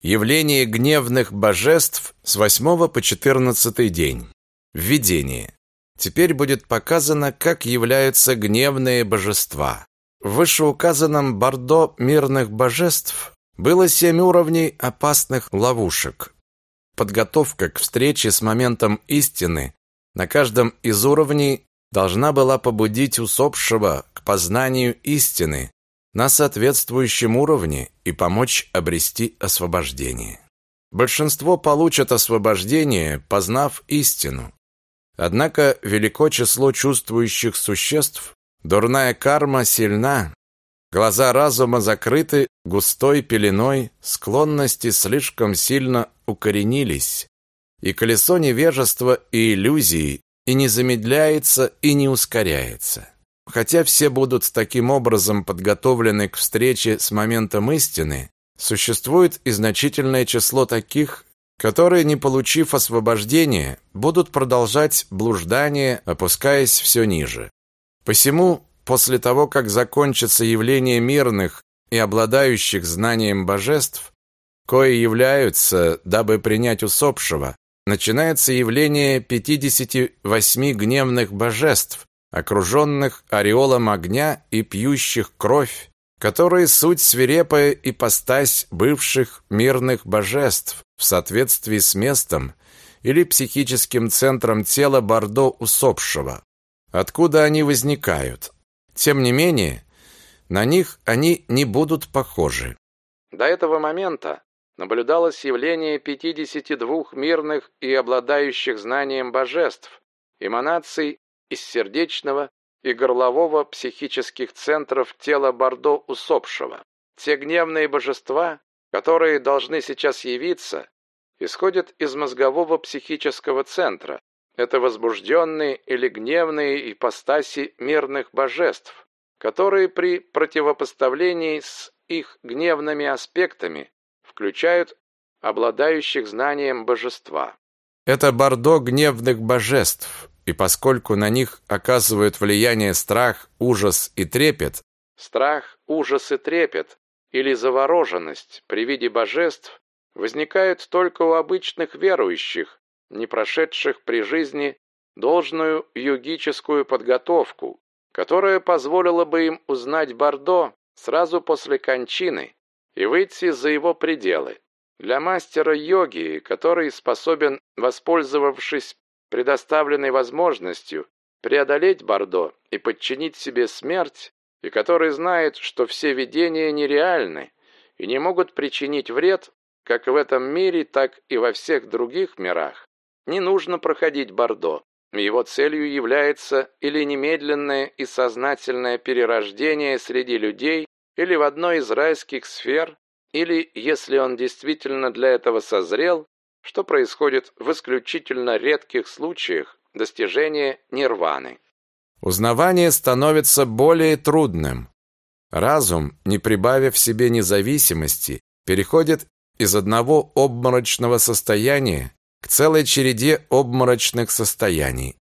Явление гневных божеств с 8 по 14 день. Введение. Теперь будет показано, как являются гневные божества. В вышеуказанном бордо мирных божеств было семь уровней опасных ловушек. Подготовка к встрече с моментом истины на каждом из уровней должна была побудить усопшего к познанию истины на соответствующем уровне и помочь обрести освобождение. Большинство получат освобождение, познав истину. Однако велико число чувствующих существ, дурная карма сильна, глаза разума закрыты густой пеленой, склонности слишком сильно укоренились, и колесо невежества и иллюзии и не замедляется, и не ускоряется. Хотя все будут таким образом подготовлены к встрече с моментом истины, существует и значительное число таких, которые, не получив освобождения, будут продолжать блуждание, опускаясь все ниже. Посему, после того, как закончится явление мирных и обладающих знанием божеств, кои являются, дабы принять усопшего, начинается явление 58 гневных божеств, окруженных ореолом огня и пьющих кровь, которые суть свирепая ипостась бывших мирных божеств в соответствии с местом или психическим центром тела Бордо усопшего. Откуда они возникают? Тем не менее, на них они не будут похожи. До этого момента наблюдалось явление 52 мирных и обладающих знанием божеств, эманаций из сердечного и горлового психических центров тела Бордо усопшего. Те гневные божества, которые должны сейчас явиться, исходят из мозгового психического центра. Это возбужденные или гневные ипостаси мирных божеств, которые при противопоставлении с их гневными аспектами включают обладающих знанием божества. Это бордо гневных божеств, и поскольку на них оказывают влияние страх, ужас и трепет, страх, ужас и трепет или завороженность при виде божеств возникают только у обычных верующих, не прошедших при жизни должную йогическую подготовку, которая позволила бы им узнать Бордо сразу после кончины и выйти за его пределы. Для мастера йоги, который способен, воспользовавшись предоставленной возможностью преодолеть Бордо и подчинить себе смерть, и который знает, что все видения нереальны и не могут причинить вред как в этом мире, так и во всех других мирах, не нужно проходить Бордо. Его целью является или немедленное и сознательное перерождение среди людей, или в одной из райских сфер, или, если он действительно для этого созрел, что происходит в исключительно редких случаях достижения нирваны. Узнавание становится более трудным. Разум, не прибавив себе независимости, переходит из одного обморочного состояния к целой череде обморочных состояний.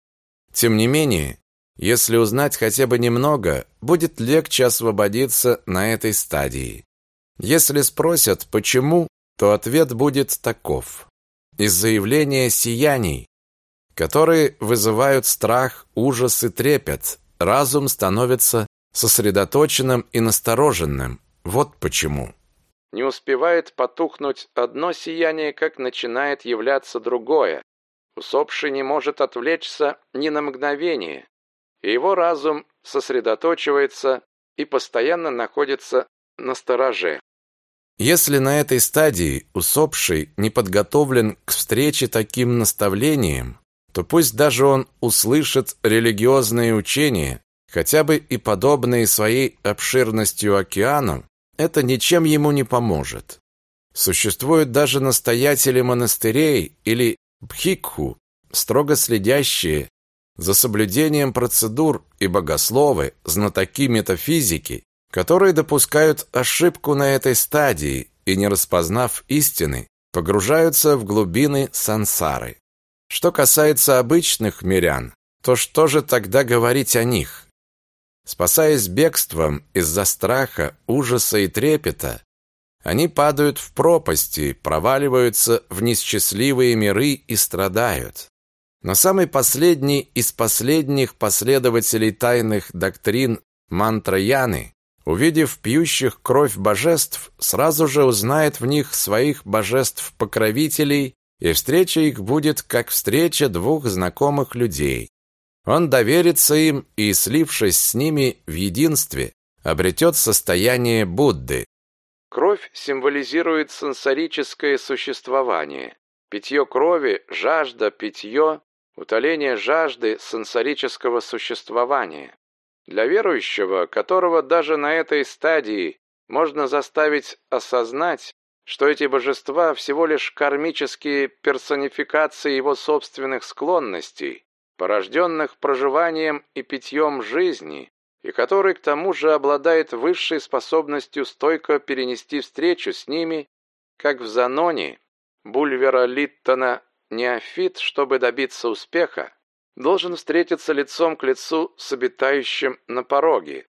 Тем не менее, если узнать хотя бы немного, будет легче освободиться на этой стадии. Если спросят, почему, то ответ будет таков из заявления сияний, которые вызывают страх, ужас и трепет. Разум становится сосредоточенным и настороженным. Вот почему. Не успевает потухнуть одно сияние, как начинает являться другое. Усопший не может отвлечься ни на мгновение, и его разум сосредоточивается и постоянно находится на стороже. Если на этой стадии усопший не подготовлен к встрече таким наставлением, то пусть даже он услышит религиозные учения, хотя бы и подобные своей обширностью океану, это ничем ему не поможет. Существуют даже настоятели монастырей или бхикху, строго следящие за соблюдением процедур и богословы, знатоки метафизики, которые допускают ошибку на этой стадии и, не распознав истины, погружаются в глубины сансары. Что касается обычных мирян, то что же тогда говорить о них? Спасаясь бегством из-за страха, ужаса и трепета, Они падают в пропасти, проваливаются в несчастливые миры и страдают. Но самый последний из последних последователей тайных доктрин Мантраяны, увидев пьющих кровь божеств, сразу же узнает в них своих божеств-покровителей, и встреча их будет как встреча двух знакомых людей. Он доверится им и, слившись с ними в единстве, обретет состояние Будды. Кровь символизирует сенсорическое существование. Питье крови, жажда, питье, утоление жажды сенсорического существования. Для верующего, которого даже на этой стадии можно заставить осознать, что эти божества всего лишь кармические персонификации его собственных склонностей, порожденных проживанием и питьем жизни, и который к тому же обладает высшей способностью стойко перенести встречу с ними, как в Заноне Бульвера Литтона неофит, чтобы добиться успеха, должен встретиться лицом к лицу с обитающим на пороге,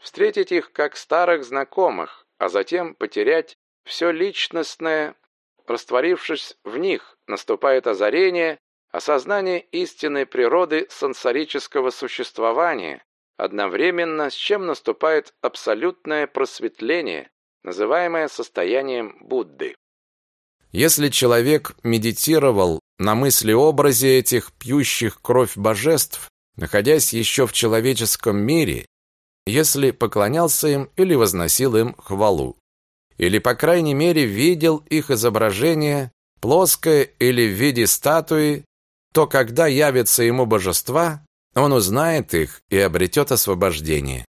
встретить их как старых знакомых, а затем потерять все личностное, растворившись в них, наступает озарение, осознание истинной природы сенсорического существования, одновременно с чем наступает абсолютное просветление, называемое состоянием Будды. Если человек медитировал на мысли-образе этих пьющих кровь божеств, находясь еще в человеческом мире, если поклонялся им или возносил им хвалу, или, по крайней мере, видел их изображение, плоское или в виде статуи, то когда явятся ему божества, он узнает их и обретет освобождение.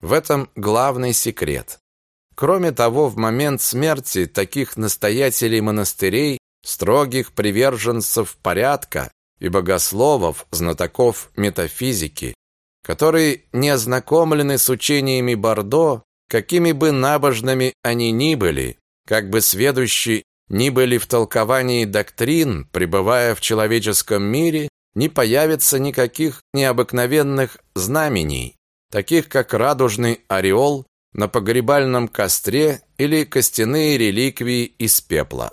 В этом главный секрет. Кроме того, в момент смерти таких настоятелей монастырей, строгих приверженцев порядка и богословов, знатоков метафизики, которые не ознакомлены с учениями Бордо, какими бы набожными они ни были, как бы сведущи ни были в толковании доктрин, пребывая в человеческом мире, не появится никаких необыкновенных знамений, таких как радужный ореол на погребальном костре или костяные реликвии из пепла.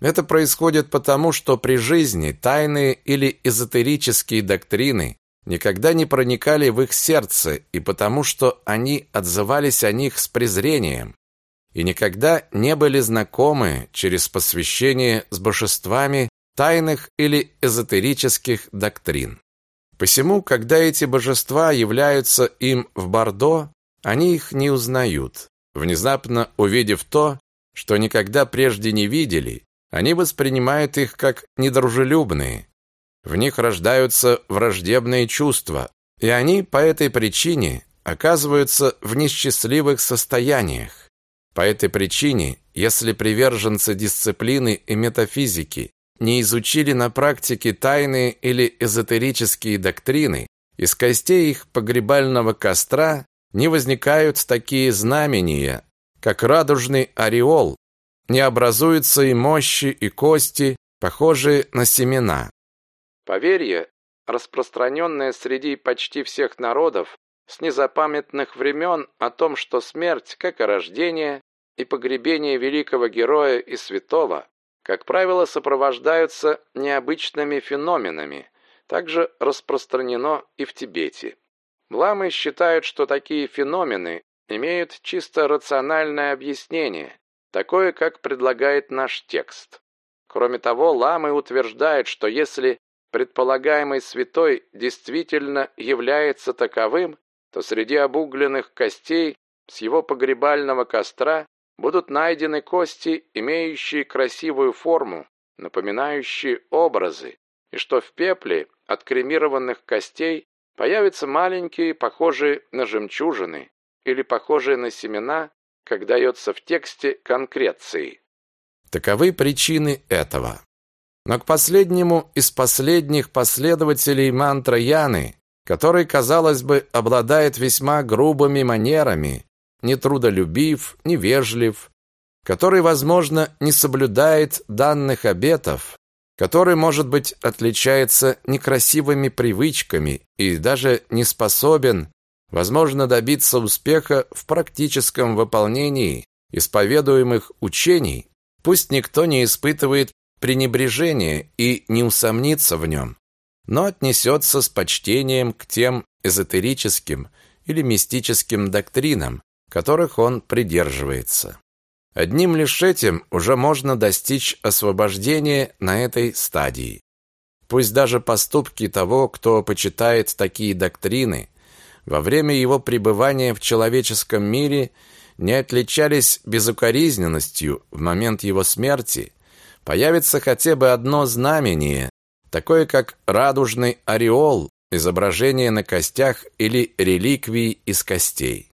Это происходит потому, что при жизни тайные или эзотерические доктрины никогда не проникали в их сердце и потому, что они отзывались о них с презрением и никогда не были знакомы через посвящение с божествами тайных или эзотерических доктрин. Посему, когда эти божества являются им в Бордо, они их не узнают. Внезапно увидев то, что никогда прежде не видели, они воспринимают их как недружелюбные. В них рождаются враждебные чувства, и они по этой причине оказываются в несчастливых состояниях. По этой причине, если приверженцы дисциплины и метафизики не изучили на практике тайные или эзотерические доктрины, из костей их погребального костра не возникают такие знамения, как радужный ореол, не образуются и мощи, и кости, похожие на семена. Поверье, распространенное среди почти всех народов с незапамятных времен о том, что смерть, как и рождение, и погребение великого героя и святого как правило, сопровождаются необычными феноменами, также распространено и в Тибете. Ламы считают, что такие феномены имеют чисто рациональное объяснение, такое, как предлагает наш текст. Кроме того, ламы утверждают, что если предполагаемый святой действительно является таковым, то среди обугленных костей с его погребального костра будут найдены кости, имеющие красивую форму, напоминающие образы, и что в пепле от кремированных костей появятся маленькие, похожие на жемчужины или похожие на семена, как дается в тексте конкреции. Таковы причины этого. Но к последнему из последних последователей мантра Яны, который, казалось бы, обладает весьма грубыми манерами, нетрудолюбив, невежлив, который, возможно, не соблюдает данных обетов, который, может быть, отличается некрасивыми привычками и даже не способен, возможно, добиться успеха в практическом выполнении исповедуемых учений, пусть никто не испытывает пренебрежения и не усомнится в нем, но отнесется с почтением к тем эзотерическим или мистическим доктринам, которых он придерживается. Одним лишь этим уже можно достичь освобождения на этой стадии. Пусть даже поступки того, кто почитает такие доктрины, во время его пребывания в человеческом мире не отличались безукоризненностью в момент его смерти, появится хотя бы одно знамение, такое как радужный ореол, изображение на костях или реликвии из костей.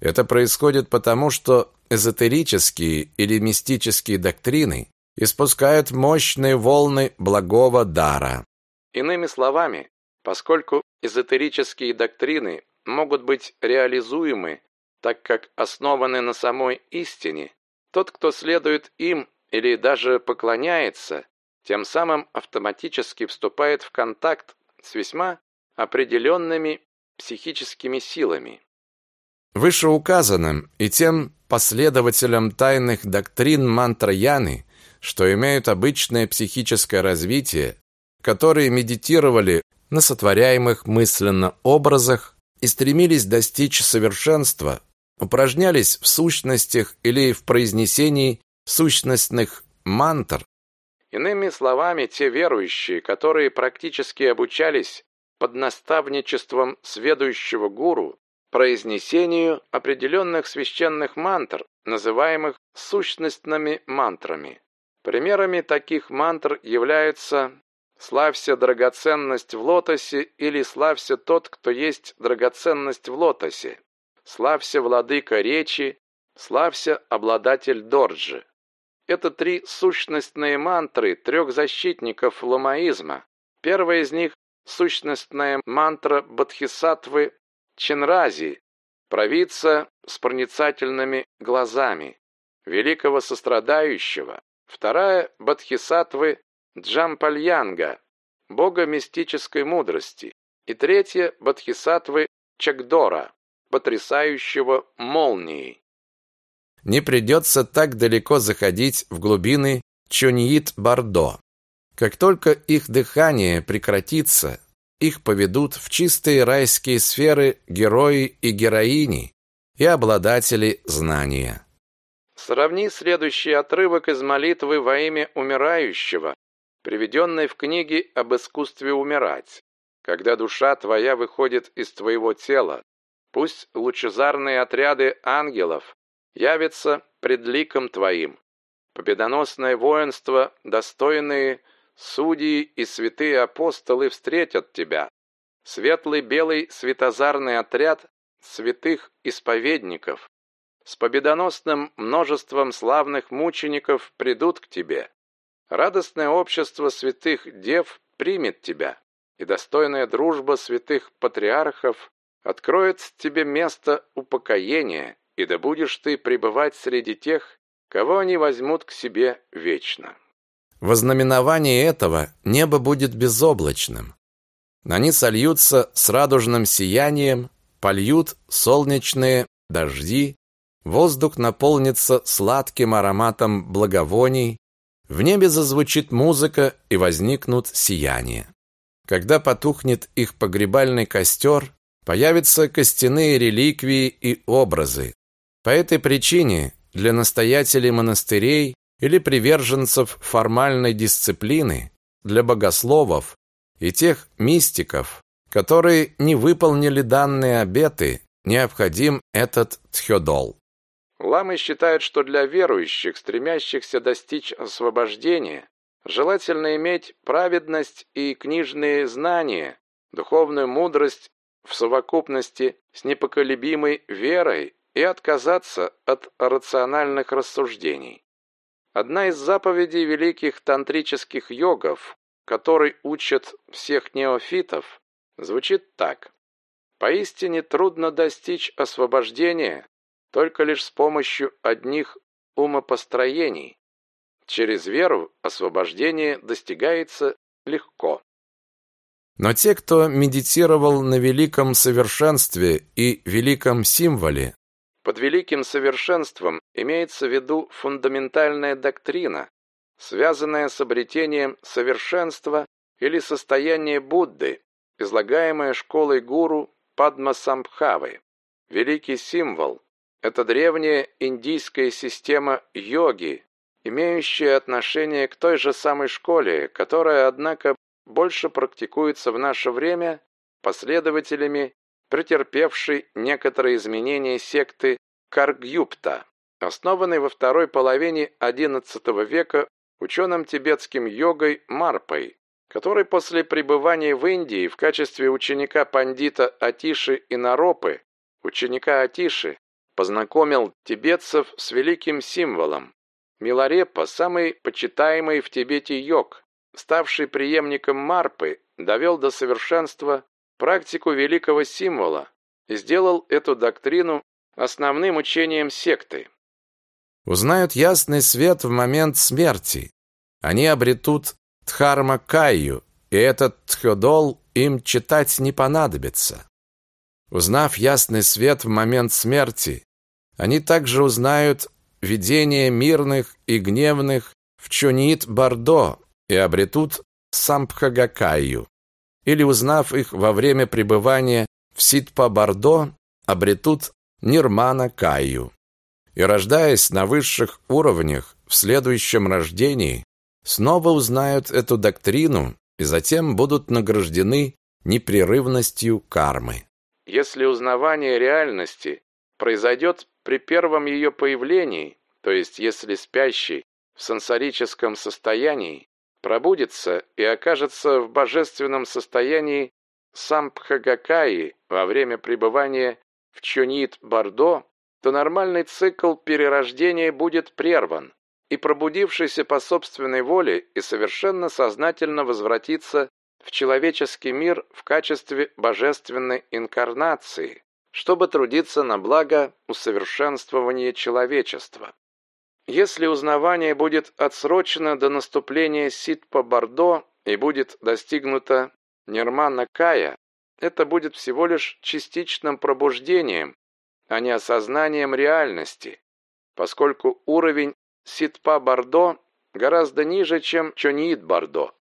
Это происходит потому, что эзотерические или мистические доктрины испускают мощные волны благого дара. Иными словами, поскольку эзотерические доктрины могут быть реализуемы, так как основаны на самой истине, тот, кто следует им или даже поклоняется, тем самым автоматически вступает в контакт с весьма определенными психическими силами. Вышеуказанным и тем последователям тайных доктрин мантраяны, что имеют обычное психическое развитие, которые медитировали на сотворяемых мысленно образах и стремились достичь совершенства, упражнялись в сущностях или в произнесении сущностных мантр. Иными словами, те верующие, которые практически обучались под наставничеством сведущего гуру произнесению определенных священных мантр, называемых сущностными мантрами. Примерами таких мантр являются «Славься драгоценность в лотосе» или «Славься тот, кто есть драгоценность в лотосе», «Славься владыка речи», «Славься обладатель дорджи». Это три сущностные мантры трех защитников ламаизма. Первая из них – сущностная мантра Бодхисаттвы Ченрази, провидца с проницательными глазами, великого сострадающего, Вторая – Бодхисаттвы Джампальянга, бога мистической мудрости. И третья – Бодхисаттвы Чагдора, потрясающего молнией. Не придется так далеко заходить в глубины Чоньит-Бардо. Как только их дыхание прекратится, их поведут в чистые райские сферы герои и героини и обладатели знания. Сравни следующий отрывок из молитвы во имя умирающего, приведенной в книге об искусстве умирать. Когда душа твоя выходит из твоего тела, пусть лучезарные отряды ангелов явятся пред ликом твоим. Победоносное воинство, достойные судьи и святые апостолы встретят тебя. Светлый белый светозарный отряд святых исповедников с победоносным множеством славных мучеников придут к тебе. Радостное общество святых дев примет тебя, и достойная дружба святых патриархов откроет тебе место упокоения, и да будешь ты пребывать среди тех, кого они возьмут к себе вечно. Во знаменование этого небо будет безоблачным. Они сольются с радужным сиянием, польют солнечные дожди, Воздух наполнится сладким ароматом благовоний, в небе зазвучит музыка и возникнут сияния. Когда потухнет их погребальный костер, появятся костяные реликвии и образы. По этой причине для настоятелей монастырей или приверженцев формальной дисциплины, для богословов и тех мистиков, которые не выполнили данные обеты, необходим этот тхёдол. Ламы считают, что для верующих, стремящихся достичь освобождения, желательно иметь праведность и книжные знания, духовную мудрость в совокупности с непоколебимой верой и отказаться от рациональных рассуждений. Одна из заповедей великих тантрических йогов, которой учат всех неофитов, звучит так. Поистине трудно достичь освобождения, только лишь с помощью одних умопостроений. Через веру освобождение достигается легко. Но те, кто медитировал на великом совершенстве и великом символе, Под великим совершенством имеется в виду фундаментальная доктрина, связанная с обретением совершенства или состояния Будды, излагаемая школой гуру Падмасамбхавы. Великий символ – это древняя индийская система йоги, имеющая отношение к той же самой школе, которая, однако, больше практикуется в наше время последователями претерпевшей некоторые изменения секты Каргюпта, основанной во второй половине XI века ученым тибетским йогой Марпой, который после пребывания в Индии в качестве ученика пандита Атиши и Наропы, ученика Атиши, познакомил тибетцев с великим символом. Миларепа, самый почитаемый в Тибете йог, ставший преемником Марпы, довел до совершенства практику великого символа и сделал эту доктрину основным учением секты. Узнают ясный свет в момент смерти. Они обретут Дхарма Кайю, и этот Тходол им читать не понадобится. Узнав ясный свет в момент смерти, они также узнают видение мирных и гневных в Чунит Бардо и обретут Самбхагакайю или, узнав их во время пребывания в Ситпа-Бардо, обретут Нирмана Каю. И рождаясь на высших уровнях в следующем рождении, снова узнают эту доктрину и затем будут награждены непрерывностью кармы. Если узнавание реальности произойдет при первом ее появлении, то есть если спящий в сенсорическом состоянии, пробудится и окажется в божественном состоянии самбхагакаи во время пребывания в Чонит-Бардо, то нормальный цикл перерождения будет прерван, и пробудившийся по собственной воле и совершенно сознательно возвратится в человеческий мир в качестве божественной инкарнации, чтобы трудиться на благо усовершенствования человечества. Если узнавание будет отсрочено до наступления Ситпа-Бордо и будет достигнуто Нирмана Кая, это будет всего лишь частичным пробуждением, а не осознанием реальности, поскольку уровень Ситпа-Бордо гораздо ниже, чем Чонит-Бордо.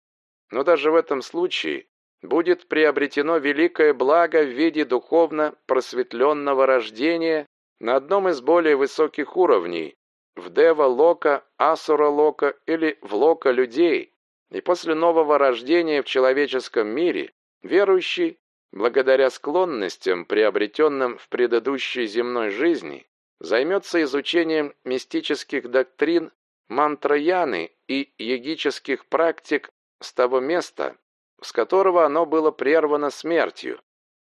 Но даже в этом случае будет приобретено великое благо в виде духовно просветленного рождения на одном из более высоких уровней, в Дева Лока, Асура Лока или в Лока людей, и после нового рождения в человеческом мире верующий, благодаря склонностям, приобретенным в предыдущей земной жизни, займется изучением мистических доктрин мантраяны и йогических практик с того места, с которого оно было прервано смертью,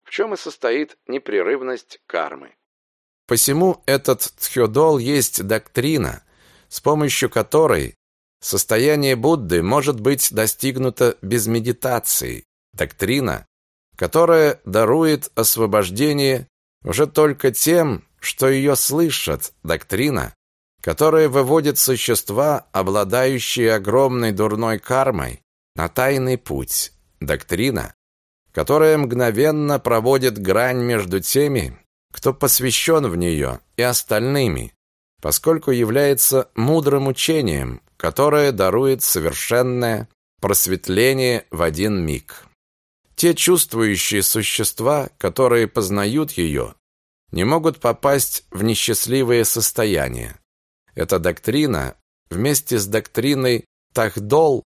в чем и состоит непрерывность кармы. Посему этот тхёдол есть доктрина, с помощью которой состояние Будды может быть достигнуто без медитации. Доктрина, которая дарует освобождение уже только тем, что ее слышат. Доктрина, которая выводит существа, обладающие огромной дурной кармой, на тайный путь. Доктрина, которая мгновенно проводит грань между теми, кто посвящен в нее, и остальными, поскольку является мудрым учением, которое дарует совершенное просветление в один миг. Те чувствующие существа, которые познают ее, не могут попасть в несчастливое состояние. Эта доктрина вместе с доктриной Тахдол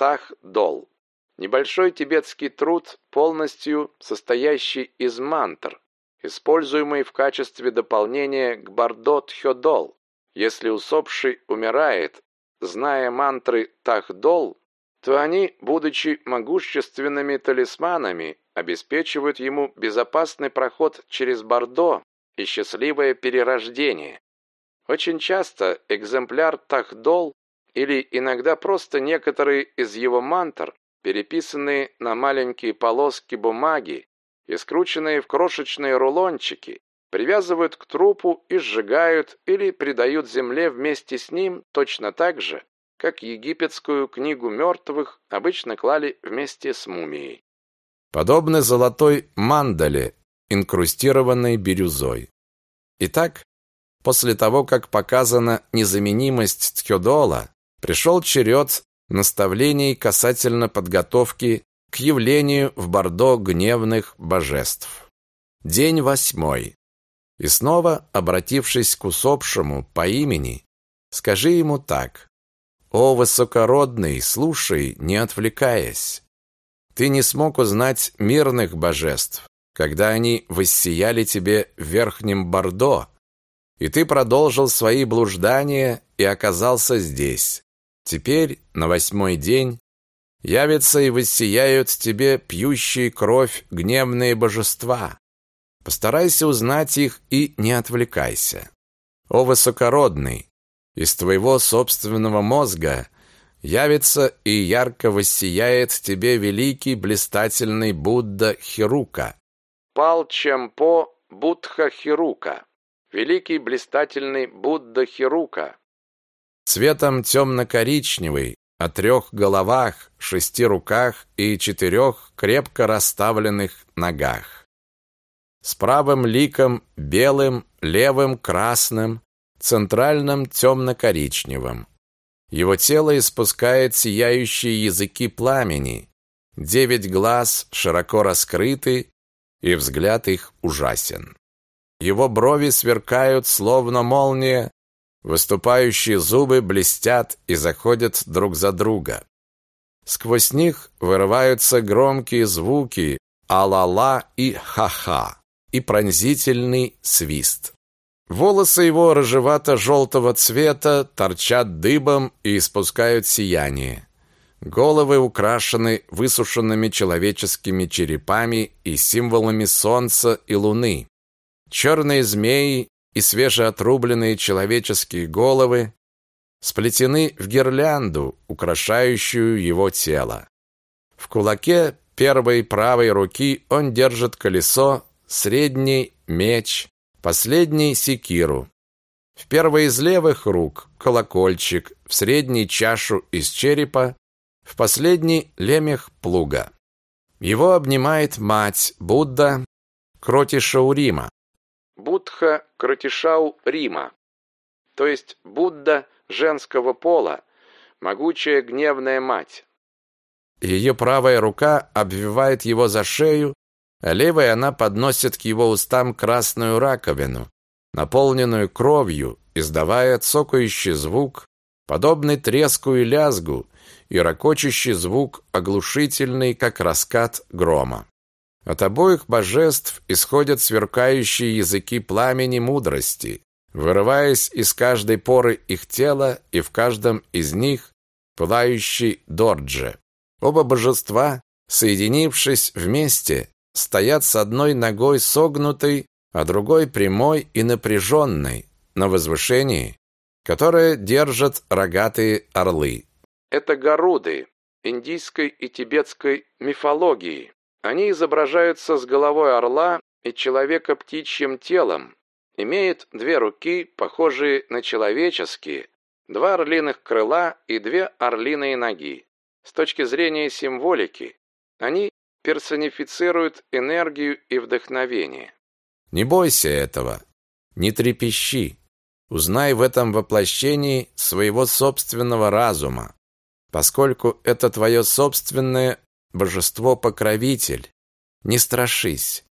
Тахдол небольшой тибетский труд, полностью состоящий из мантр, используемый в качестве дополнения к Бардот-Хёдол. Если усопший умирает, зная мантры Тахдол, то они, будучи могущественными талисманами, обеспечивают ему безопасный проход через Бордо и счастливое перерождение. Очень часто экземпляр Тахдол или иногда просто некоторые из его мантр, переписанные на маленькие полоски бумаги, и скрученные в крошечные рулончики, привязывают к трупу и сжигают или придают земле вместе с ним точно так же, как египетскую книгу мертвых обычно клали вместе с мумией. Подобно золотой мандале, инкрустированной бирюзой. Итак, После того, как показана незаменимость Тхёдола, пришел черед наставлений касательно подготовки к явлению в Бордо гневных божеств. День восьмой. И снова, обратившись к усопшему по имени, скажи ему так. «О, высокородный, слушай, не отвлекаясь. Ты не смог узнать мирных божеств, когда они воссияли тебе в верхнем Бордо, и ты продолжил свои блуждания и оказался здесь. Теперь, на восьмой день, явятся и воссияют тебе пьющие кровь гневные божества. Постарайся узнать их и не отвлекайся. О высокородный, из твоего собственного мозга явится и ярко воссияет тебе великий блистательный Будда Хирука. Палчампо Будха Хирука. Великий блистательный Будда Хирука. Цветом темно-коричневый, о трех головах, шести руках и четырех крепко расставленных ногах. С правым ликом белым, левым красным, центральным темно-коричневым. Его тело испускает сияющие языки пламени, девять глаз широко раскрыты, и взгляд их ужасен. Его брови сверкают, словно молния, Выступающие зубы блестят и заходят друг за друга. Сквозь них вырываются громкие звуки а-ла-ла и ха-ха и пронзительный свист. Волосы его рыжевато-желтого цвета торчат дыбом и испускают сияние. Головы украшены высушенными человеческими черепами и символами солнца и луны. Черные змеи и свежеотрубленные человеческие головы сплетены в гирлянду, украшающую его тело. В кулаке первой правой руки он держит колесо, средний меч, последний секиру. В первой из левых рук колокольчик, в средней чашу из черепа, в последний лемех плуга. Его обнимает мать Будда Кроти Шаурима. Будха Кратишау Рима, то есть Будда женского пола, могучая гневная мать. Ее правая рука обвивает его за шею, а левой она подносит к его устам красную раковину, наполненную кровью, издавая цокающий звук, подобный треску и лязгу, и ракочущий звук, оглушительный, как раскат грома. От обоих божеств исходят сверкающие языки пламени мудрости, вырываясь из каждой поры их тела и в каждом из них пылающий дордже. Оба божества, соединившись вместе, стоят с одной ногой согнутой, а другой прямой и напряженной, на возвышении, которое держат рогатые орлы. Это горуды индийской и тибетской мифологии. Они изображаются с головой орла и человека птичьим телом, имеют две руки, похожие на человеческие, два орлиных крыла и две орлиные ноги. С точки зрения символики, они персонифицируют энергию и вдохновение. Не бойся этого, не трепещи. Узнай в этом воплощении своего собственного разума, поскольку это твое собственное божество-покровитель. Не страшись,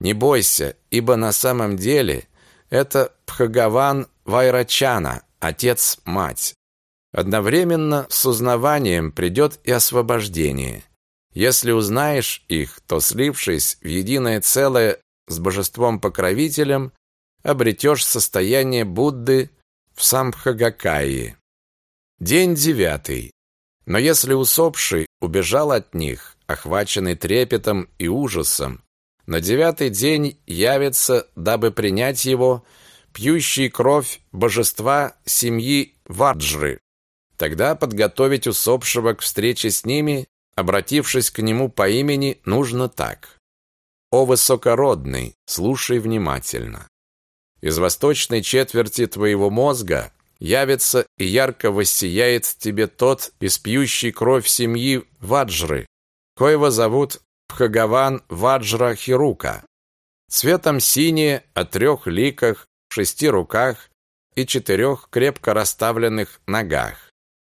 не бойся, ибо на самом деле это Пхагаван Вайрачана, отец-мать. Одновременно с узнаванием придет и освобождение. Если узнаешь их, то, слившись в единое целое с божеством-покровителем, обретешь состояние Будды в Самбхагакае. День девятый. Но если усопший убежал от них, охваченный трепетом и ужасом, на девятый день явится, дабы принять его, пьющий кровь божества семьи Варджры. Тогда подготовить усопшего к встрече с ними, обратившись к нему по имени, нужно так. «О высокородный, слушай внимательно. Из восточной четверти твоего мозга явится и ярко воссияет тебе тот из пьющей кровь семьи Ваджры, коего зовут Пхагаван Ваджра Хирука. Цветом синее, о трех ликах, шести руках, и четырех крепко расставленных ногах.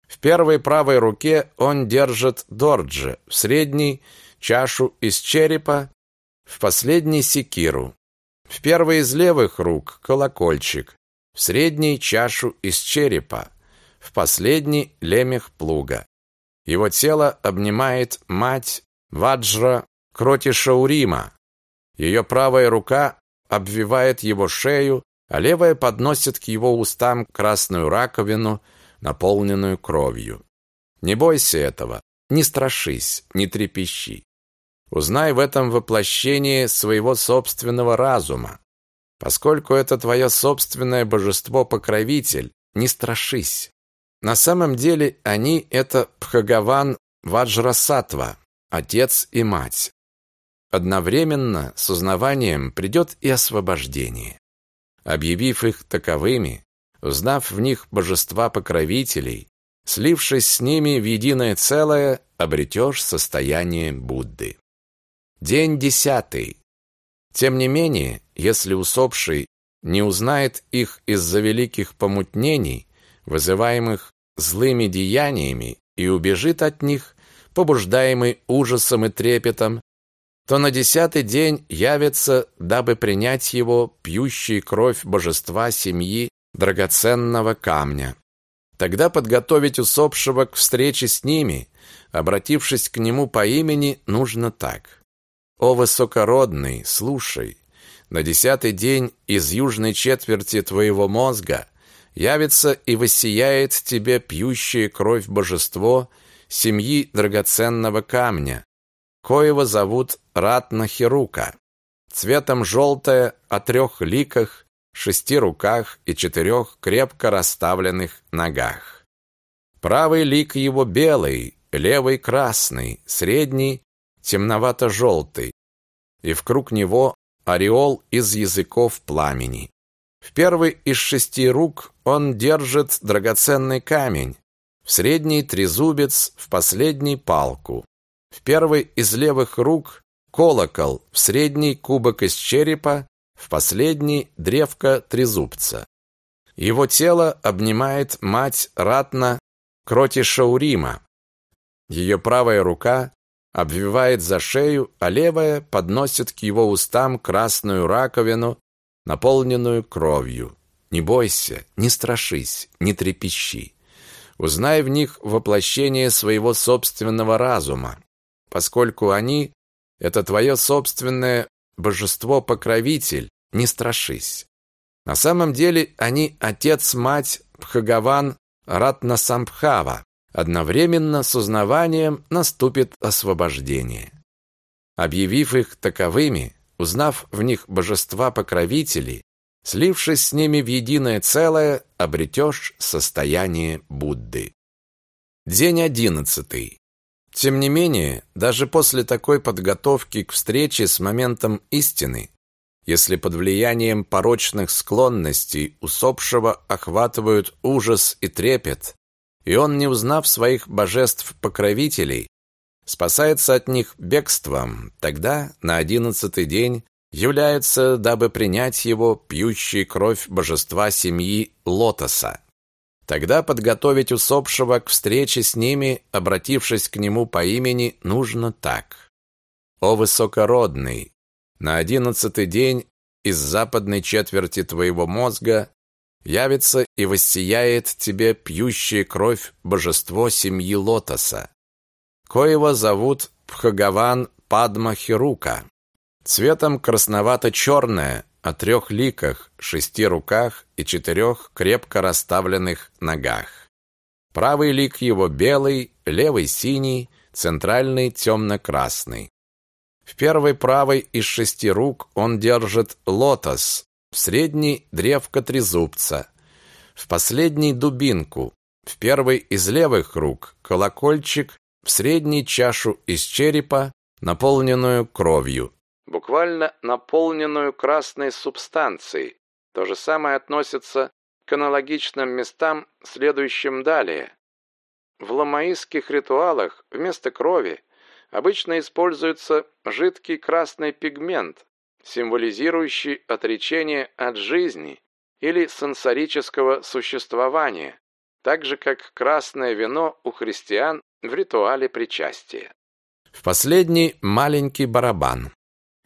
В первой правой руке он держит дорджи, в средней – чашу из черепа, в последней – секиру. В первой из левых рук – колокольчик, в средней – чашу из черепа, в последней – лемех плуга. Его тело обнимает мать Ваджра Кротишаурима. Ее правая рука обвивает его шею, а левая подносит к его устам красную раковину, наполненную кровью. Не бойся этого, не страшись, не трепещи. Узнай в этом воплощении своего собственного разума. Поскольку это твое собственное божество-покровитель, не страшись. На самом деле они – это Пхагаван Ваджрасатва, отец и мать. Одновременно с узнаванием придет и освобождение. Объявив их таковыми, узнав в них божества-покровителей, слившись с ними в единое целое, обретешь состояние Будды. День десятый. Тем не менее, если усопший не узнает их из-за великих помутнений, вызываемых злыми деяниями, и убежит от них, побуждаемый ужасом и трепетом, то на десятый день явится, дабы принять его пьющий кровь божества семьи драгоценного камня. Тогда подготовить усопшего к встрече с ними, обратившись к нему по имени, нужно так. «О высокородный, слушай, на десятый день из южной четверти твоего мозга явится и воссияет тебе пьющее кровь божество семьи драгоценного камня, коего зовут Ратна Хирука, цветом желтое о трех ликах, шести руках и четырех крепко расставленных ногах. Правый лик его белый, левый красный, средний темновато-желтый, и в круг него ореол из языков пламени. В первый из шести рук он держит драгоценный камень, в средний трезубец, в последний палку. В первой из левых рук колокол, в средний кубок из черепа, в последний древко трезубца. Его тело обнимает мать Ратна Кротишаурима. Ее правая рука обвивает за шею, а левая подносит к его устам красную раковину, наполненную кровью. Не бойся, не страшись, не трепещи. Узнай в них воплощение своего собственного разума, поскольку они — это твое собственное божество-покровитель, не страшись. На самом деле они отец-мать Пхагаван Ратнасамбхава. Одновременно с узнаванием наступит освобождение. Объявив их таковыми, узнав в них божества-покровителей, слившись с ними в единое целое, обретешь состояние Будды. День одиннадцатый. Тем не менее, даже после такой подготовки к встрече с моментом истины, если под влиянием порочных склонностей усопшего охватывают ужас и трепет, и он, не узнав своих божеств-покровителей, спасается от них бегством, тогда на одиннадцатый день является, дабы принять его пьющий кровь божества семьи Лотоса. Тогда подготовить усопшего к встрече с ними, обратившись к нему по имени, нужно так. «О высокородный, на одиннадцатый день из западной четверти твоего мозга явится и воссияет тебе пьющая кровь божество семьи Лотоса, коего зовут Пхагаван Падма Хирука, цветом красновато-черное, о трех ликах, шести руках и четырех крепко расставленных ногах. Правый лик его белый, левый синий, центральный темно-красный. В первой правой из шести рук он держит лотос, в средней древко трезубца, в последней дубинку, в первой из левых рук колокольчик, в средней чашу из черепа, наполненную кровью. Буквально наполненную красной субстанцией. То же самое относится к аналогичным местам, следующим далее. В ламаистских ритуалах вместо крови обычно используется жидкий красный пигмент, символизирующий отречение от жизни или сенсорического существования, так же как красное вино у христиан в ритуале причастия. В последний маленький барабан.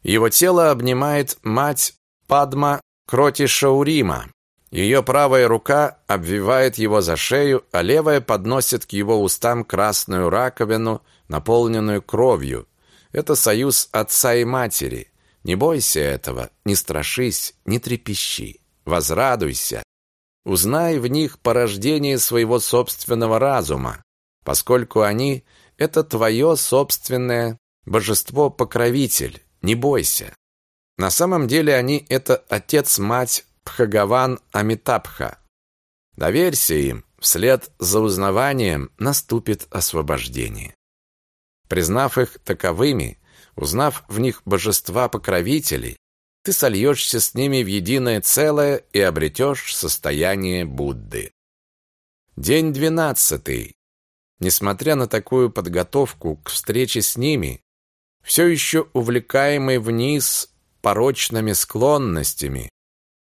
Его тело обнимает мать Падма Кроти Шаурима. Ее правая рука обвивает его за шею, а левая подносит к его устам красную раковину, наполненную кровью. Это союз отца и матери. Не бойся этого, не страшись, не трепещи. Возрадуйся. Узнай в них порождение своего собственного разума, поскольку они – это твое собственное божество-покровитель. Не бойся. На самом деле они – это отец-мать Пхагаван Амитабха. Доверься им, вслед за узнаванием наступит освобождение. Признав их таковыми, узнав в них божества-покровителей, ты сольешься с ними в единое целое и обретешь состояние Будды. День двенадцатый. Несмотря на такую подготовку к встрече с ними, все еще увлекаемый вниз порочными склонностями,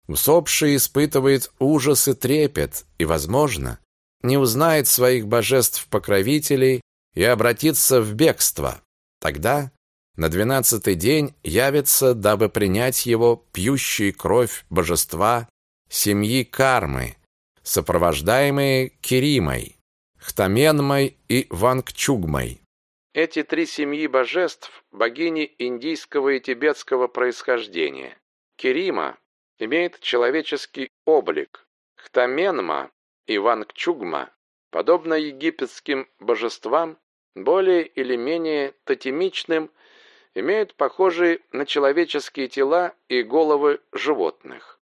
усопший испытывает ужас и трепет и, возможно, не узнает своих божеств-покровителей и обратится в бегство. Тогда на двенадцатый день явится, дабы принять его пьющий кровь божества семьи Кармы, сопровождаемые Киримой, Хтаменмой и Вангчугмой. Эти три семьи божеств – богини индийского и тибетского происхождения. Кирима имеет человеческий облик. Хтаменма и Вангчугма, подобно египетским божествам, более или менее тотемичным, имеют похожие на человеческие тела и головы животных.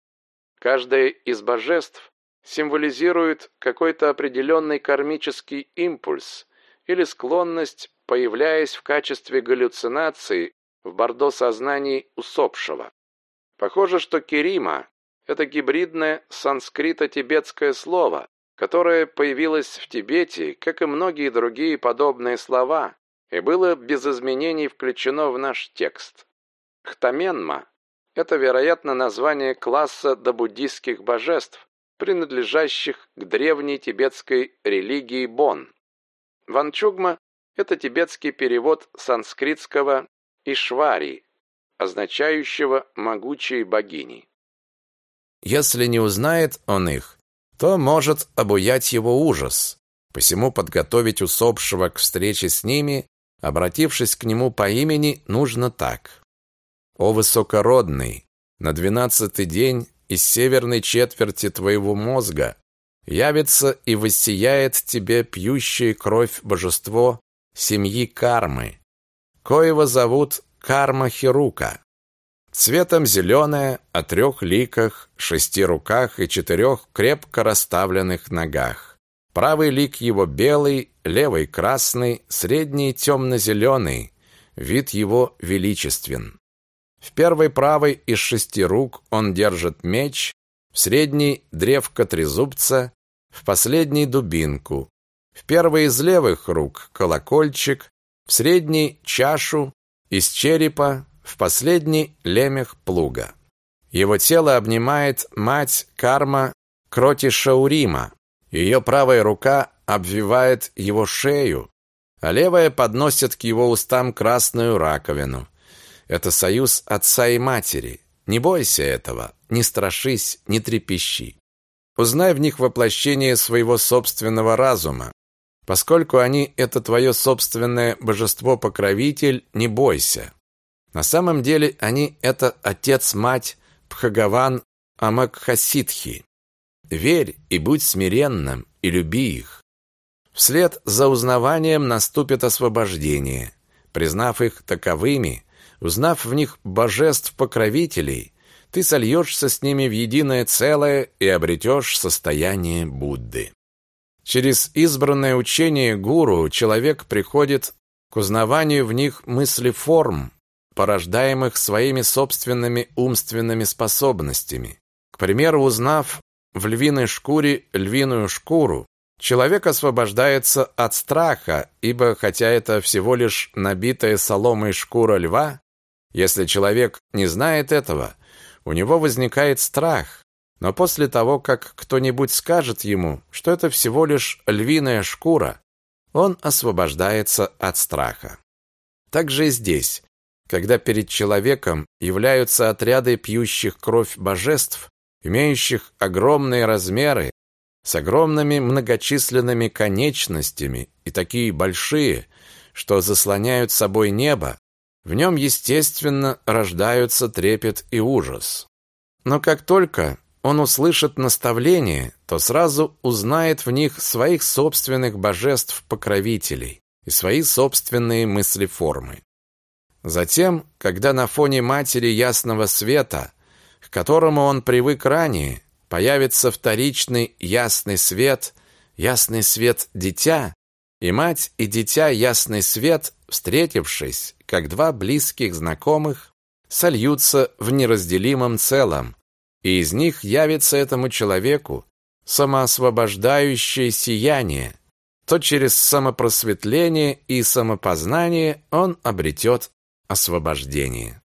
Каждое из божеств символизирует какой-то определенный кармический импульс или склонность появляясь в качестве галлюцинации в бордо сознании усопшего. Похоже, что Кирима – это гибридное санскрито-тибетское слово, которое появилось в Тибете, как и многие другие подобные слова, и было без изменений включено в наш текст. Хтаменма – это, вероятно, название класса добуддистских божеств, принадлежащих к древней тибетской религии Бон. Ванчугма это тибетский перевод санскритского «ишвари», означающего «могучие богини». Если не узнает он их, то может обуять его ужас. Посему подготовить усопшего к встрече с ними, обратившись к нему по имени, нужно так. «О высокородный, на двенадцатый день из северной четверти твоего мозга явится и воссияет тебе пьющее кровь божество семьи Кармы, коего зовут Карма Хирука. Цветом зеленая, о трех ликах, шести руках и четырех крепко расставленных ногах. Правый лик его белый, левый красный, средний темно-зеленый, вид его величествен. В первой правой из шести рук он держит меч, в средней – древко трезубца, в последней – дубинку, в первой из левых рук колокольчик, в средней чашу, из черепа, в последний лемех плуга. Его тело обнимает мать Карма Кроти Шаурима. Ее правая рука обвивает его шею, а левая подносит к его устам красную раковину. Это союз отца и матери. Не бойся этого, не страшись, не трепещи. Узнай в них воплощение своего собственного разума, Поскольку они – это твое собственное божество-покровитель, не бойся. На самом деле они – это отец-мать Пхагаван Амакхасидхи. Верь и будь смиренным, и люби их. Вслед за узнаванием наступит освобождение. Признав их таковыми, узнав в них божеств-покровителей, ты сольешься с ними в единое целое и обретешь состояние Будды. Через избранное учение гуру человек приходит к узнаванию в них мысли форм, порождаемых своими собственными умственными способностями. К примеру, узнав в львиной шкуре львиную шкуру, человек освобождается от страха, ибо хотя это всего лишь набитая соломой шкура льва, если человек не знает этого, у него возникает страх, Но после того, как кто-нибудь скажет ему, что это всего лишь львиная шкура, он освобождается от страха. Так же и здесь. Когда перед человеком являются отряды пьющих кровь божеств, имеющих огромные размеры, с огромными многочисленными конечностями и такие большие, что заслоняют собой небо, в нем, естественно, рождаются трепет и ужас. Но как только он услышит наставление, то сразу узнает в них своих собственных божеств-покровителей и свои собственные мыслеформы. Затем, когда на фоне матери ясного света, к которому он привык ранее, появится вторичный ясный свет, ясный свет дитя, и мать и дитя ясный свет, встретившись, как два близких знакомых, сольются в неразделимом целом, и из них явится этому человеку самоосвобождающее сияние, то через самопросветление и самопознание он обретет освобождение.